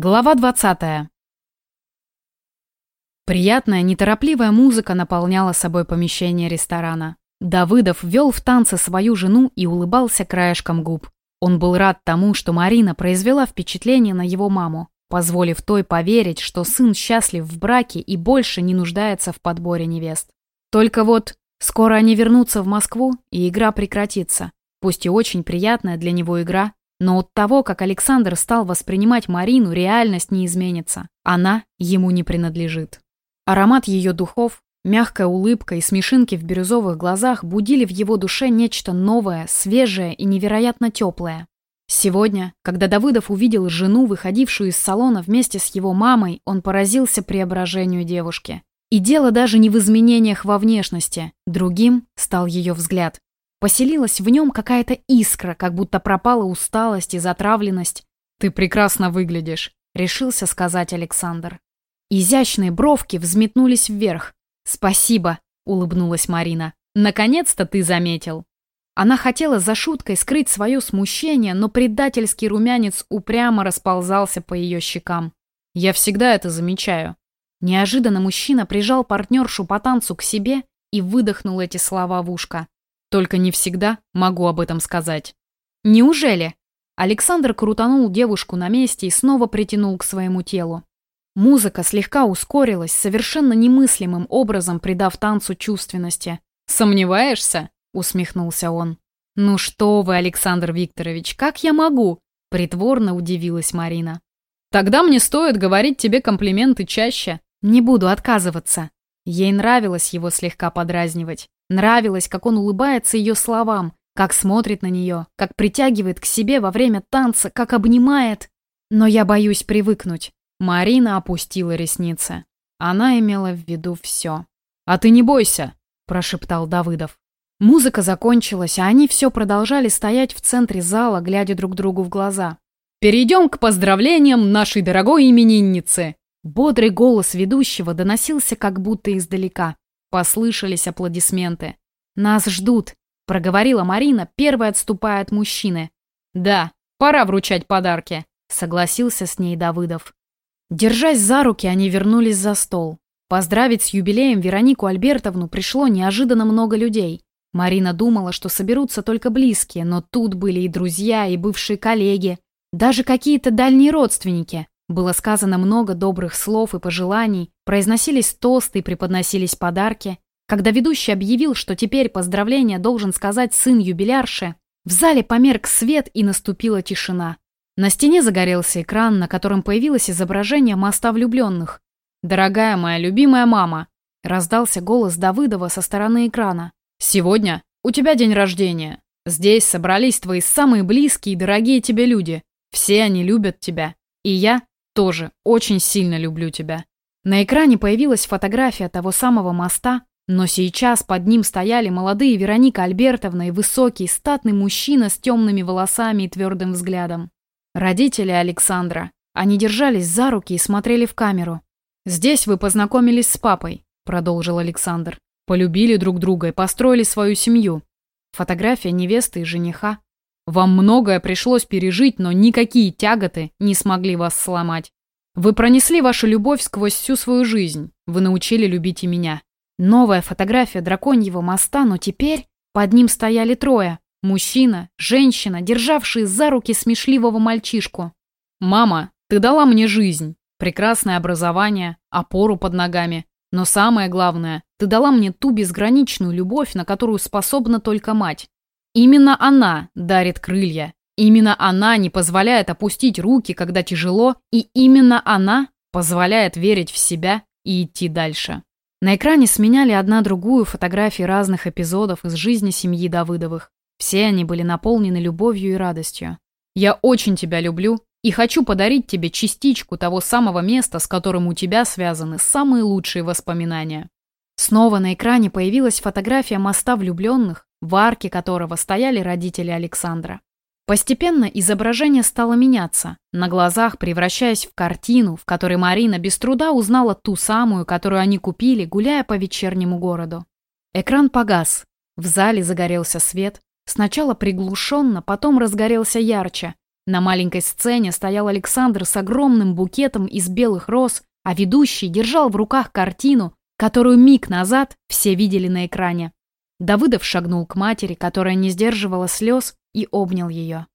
Глава 20. Приятная, неторопливая музыка наполняла собой помещение ресторана. Давыдов вел в танце свою жену и улыбался краешком губ. Он был рад тому, что Марина произвела впечатление на его маму, позволив той поверить, что сын счастлив в браке и больше не нуждается в подборе невест. Только вот скоро они вернутся в Москву, и игра прекратится. Пусть и очень приятная для него игра, но от того, как Александр стал воспринимать Марину, реальность не изменится. Она ему не принадлежит. Аромат ее духов, мягкая улыбка и смешинки в бирюзовых глазах будили в его душе нечто новое, свежее и невероятно теплое. Сегодня, когда Давыдов увидел жену, выходившую из салона вместе с его мамой, он поразился преображению девушки. И дело даже не в изменениях во внешности, другим стал ее взгляд. Поселилась в нем какая-то искра, как будто пропала усталость и затравленность. «Ты прекрасно выглядишь», — решился сказать Александр. Изящные бровки взметнулись вверх. «Спасибо», — улыбнулась Марина. «Наконец-то ты заметил». Она хотела за шуткой скрыть свое смущение, но предательский румянец упрямо расползался по ее щекам. «Я всегда это замечаю». Неожиданно мужчина прижал партнершу по танцу к себе и выдохнул эти слова в ушко. Только не всегда могу об этом сказать. Неужели? Александр крутанул девушку на месте и снова притянул к своему телу. Музыка слегка ускорилась, совершенно немыслимым образом придав танцу чувственности. «Сомневаешься?» — усмехнулся он. «Ну что вы, Александр Викторович, как я могу?» — притворно удивилась Марина. «Тогда мне стоит говорить тебе комплименты чаще». «Не буду отказываться». Ей нравилось его слегка подразнивать. Нравилось, как он улыбается ее словам, как смотрит на нее, как притягивает к себе во время танца, как обнимает. Но я боюсь привыкнуть. Марина опустила ресницы. Она имела в виду все. «А ты не бойся», – прошептал Давыдов. Музыка закончилась, а они все продолжали стоять в центре зала, глядя друг другу в глаза. «Перейдем к поздравлениям нашей дорогой именинницы!» Бодрый голос ведущего доносился как будто издалека. Послышались аплодисменты. «Нас ждут», — проговорила Марина, первая отступая от мужчины. «Да, пора вручать подарки», — согласился с ней Давыдов. Держась за руки, они вернулись за стол. Поздравить с юбилеем Веронику Альбертовну пришло неожиданно много людей. Марина думала, что соберутся только близкие, но тут были и друзья, и бывшие коллеги, даже какие-то дальние родственники. Было сказано много добрых слов и пожеланий, произносились тосты и преподносились подарки. Когда ведущий объявил, что теперь поздравление должен сказать сын юбилярши, в зале померк свет и наступила тишина. На стене загорелся экран, на котором появилось изображение моста влюбленных. «Дорогая моя любимая мама!» – раздался голос Давыдова со стороны экрана. «Сегодня у тебя день рождения. Здесь собрались твои самые близкие и дорогие тебе люди. Все они любят тебя. И я тоже очень сильно люблю тебя». На экране появилась фотография того самого моста, но сейчас под ним стояли молодые Вероника Альбертовна и высокий, статный мужчина с темными волосами и твердым взглядом. Родители Александра. Они держались за руки и смотрели в камеру. «Здесь вы познакомились с папой», — продолжил Александр. «Полюбили друг друга и построили свою семью. Фотография невесты и жениха. Вам многое пришлось пережить, но никакие тяготы не смогли вас сломать. Вы пронесли вашу любовь сквозь всю свою жизнь. Вы научили любить и меня. Новая фотография драконьего моста, но теперь под ним стояли трое. Мужчина, женщина, державшие за руки смешливого мальчишку. «Мама, ты дала мне жизнь, прекрасное образование, опору под ногами. Но самое главное, ты дала мне ту безграничную любовь, на которую способна только мать. Именно она дарит крылья. Именно она не позволяет опустить руки, когда тяжело, и именно она позволяет верить в себя и идти дальше. На экране сменяли одна другую фотографии разных эпизодов из жизни семьи Давыдовых. Все они были наполнены любовью и радостью. «Я очень тебя люблю и хочу подарить тебе частичку того самого места, с которым у тебя связаны самые лучшие воспоминания». Снова на экране появилась фотография моста влюбленных, в арке которого стояли родители Александра. Постепенно изображение стало меняться, на глазах превращаясь в картину, в которой Марина без труда узнала ту самую, которую они купили, гуляя по вечернему городу. Экран погас, в зале загорелся свет, сначала приглушенно, потом разгорелся ярче. На маленькой сцене стоял Александр с огромным букетом из белых роз, а ведущий держал в руках картину, которую миг назад все видели на экране. Давыдов шагнул к матери, которая не сдерживала слез, и обнял ее.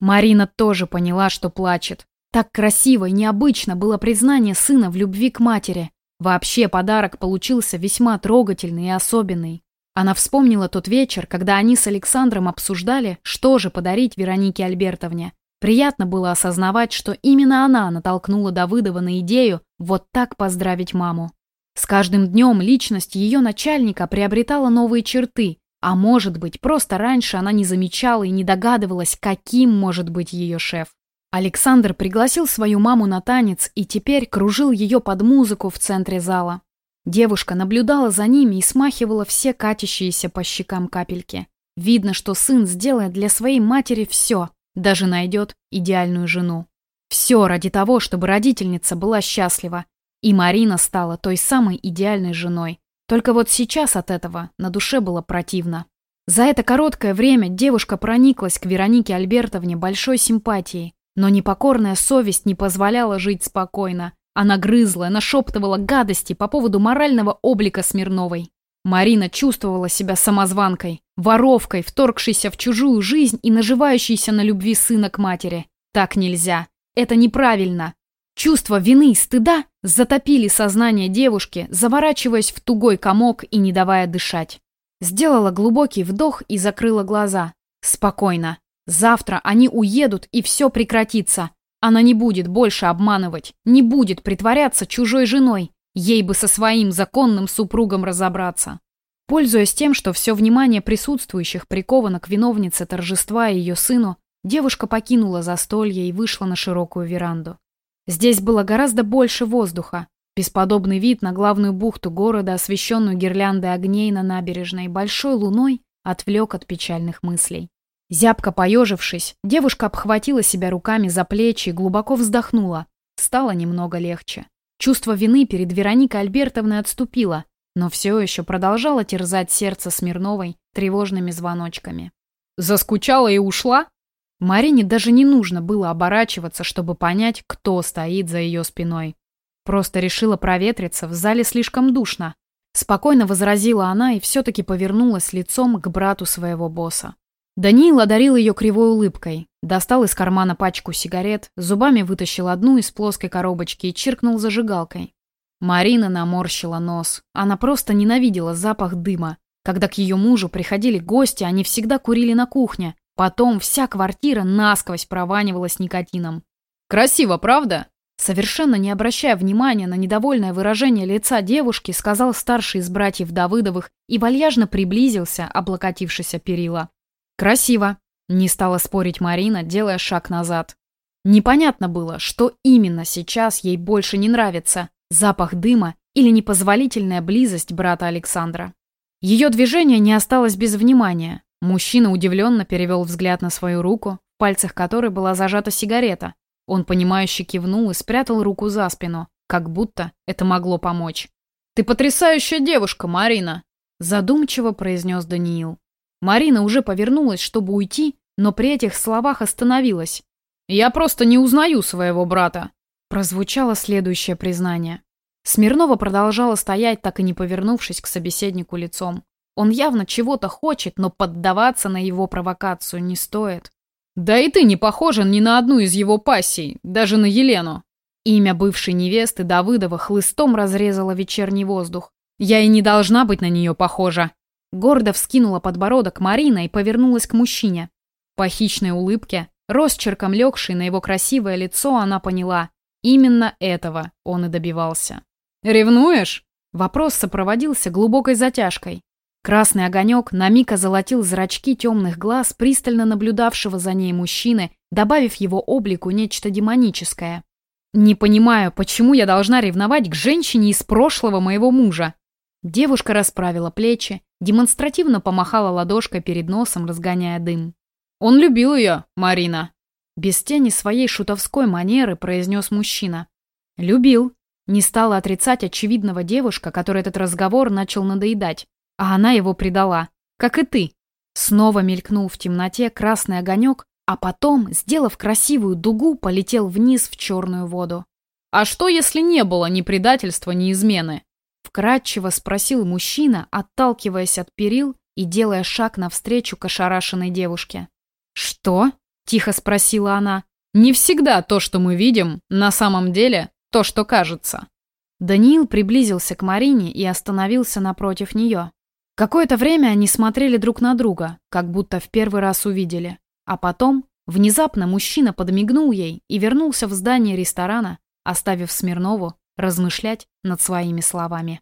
Марина тоже поняла, что плачет. Так красиво и необычно было признание сына в любви к матери. Вообще подарок получился весьма трогательный и особенный. Она вспомнила тот вечер, когда они с Александром обсуждали, что же подарить Веронике Альбертовне. Приятно было осознавать, что именно она натолкнула Давыдова на идею вот так поздравить маму. С каждым днем личность ее начальника приобретала новые черты, а может быть, просто раньше она не замечала и не догадывалась, каким может быть ее шеф. Александр пригласил свою маму на танец и теперь кружил ее под музыку в центре зала. Девушка наблюдала за ними и смахивала все катящиеся по щекам капельки. Видно, что сын сделает для своей матери все, даже найдет идеальную жену. Все ради того, чтобы родительница была счастлива. И Марина стала той самой идеальной женой. Только вот сейчас от этого на душе было противно. За это короткое время девушка прониклась к Веронике Альбертовне большой симпатией, но непокорная совесть не позволяла жить спокойно. Она грызла, нашептывала гадости по поводу морального облика Смирновой. Марина чувствовала себя самозванкой, воровкой, вторгшейся в чужую жизнь и наживающейся на любви сына к матери. Так нельзя. Это неправильно. Чувство вины и стыда затопили сознание девушки, заворачиваясь в тугой комок и не давая дышать. Сделала глубокий вдох и закрыла глаза. Спокойно. Завтра они уедут, и все прекратится. Она не будет больше обманывать, не будет притворяться чужой женой. Ей бы со своим законным супругом разобраться. Пользуясь тем, что все внимание присутствующих приковано к виновнице торжества и ее сыну, девушка покинула застолье и вышла на широкую веранду. Здесь было гораздо больше воздуха. Бесподобный вид на главную бухту города, освещенную гирляндой огней на набережной, большой луной, отвлек от печальных мыслей. Зябко поежившись, девушка обхватила себя руками за плечи и глубоко вздохнула. Стало немного легче. Чувство вины перед Вероникой Альбертовной отступило, но все еще продолжало терзать сердце Смирновой тревожными звоночками. «Заскучала и ушла?» Марине даже не нужно было оборачиваться, чтобы понять, кто стоит за ее спиной. Просто решила проветриться, в зале слишком душно. Спокойно возразила она и все-таки повернулась лицом к брату своего босса. Даниил одарил ее кривой улыбкой, достал из кармана пачку сигарет, зубами вытащил одну из плоской коробочки и чиркнул зажигалкой. Марина наморщила нос. Она просто ненавидела запах дыма. Когда к ее мужу приходили гости, они всегда курили на кухне. Потом вся квартира насквозь прованивалась никотином. «Красиво, правда?» Совершенно не обращая внимания на недовольное выражение лица девушки, сказал старший из братьев Давыдовых и вальяжно приблизился, облокотившись о перила. «Красиво», — не стала спорить Марина, делая шаг назад. Непонятно было, что именно сейчас ей больше не нравится — запах дыма или непозволительная близость брата Александра. Ее движение не осталось без внимания. Мужчина удивленно перевел взгляд на свою руку, в пальцах которой была зажата сигарета. Он, понимающе кивнул и спрятал руку за спину, как будто это могло помочь. «Ты потрясающая девушка, Марина!» Задумчиво произнес Даниил. Марина уже повернулась, чтобы уйти, но при этих словах остановилась. «Я просто не узнаю своего брата», — прозвучало следующее признание. Смирнова продолжала стоять, так и не повернувшись к собеседнику лицом. Он явно чего-то хочет, но поддаваться на его провокацию не стоит. «Да и ты не похожа ни на одну из его пассий, даже на Елену». Имя бывшей невесты Давыдова хлыстом разрезало вечерний воздух. «Я и не должна быть на нее похожа», Гордо вскинула подбородок Марина и повернулась к мужчине. По хищной улыбке, росчерком легшей на его красивое лицо, она поняла. Именно этого он и добивался. «Ревнуешь?» Вопрос сопроводился глубокой затяжкой. Красный огонек на миг озолотил зрачки темных глаз, пристально наблюдавшего за ней мужчины, добавив его облику нечто демоническое. «Не понимаю, почему я должна ревновать к женщине из прошлого моего мужа?» Девушка расправила плечи, демонстративно помахала ладошкой перед носом, разгоняя дым. «Он любил ее, Марина!» Без тени своей шутовской манеры произнес мужчина. «Любил». Не стала отрицать очевидного девушка, которой этот разговор начал надоедать. А она его предала. Как и ты. Снова мелькнул в темноте красный огонек, а потом, сделав красивую дугу, полетел вниз в черную воду. «А что, если не было ни предательства, ни измены?» Вкратчиво спросил мужчина, отталкиваясь от перил и делая шаг навстречу к ошарашенной девушке. «Что?» – тихо спросила она. «Не всегда то, что мы видим, на самом деле то, что кажется». Даниил приблизился к Марине и остановился напротив нее. Какое-то время они смотрели друг на друга, как будто в первый раз увидели. А потом, внезапно мужчина подмигнул ей и вернулся в здание ресторана, оставив Смирнову размышлять над своими словами.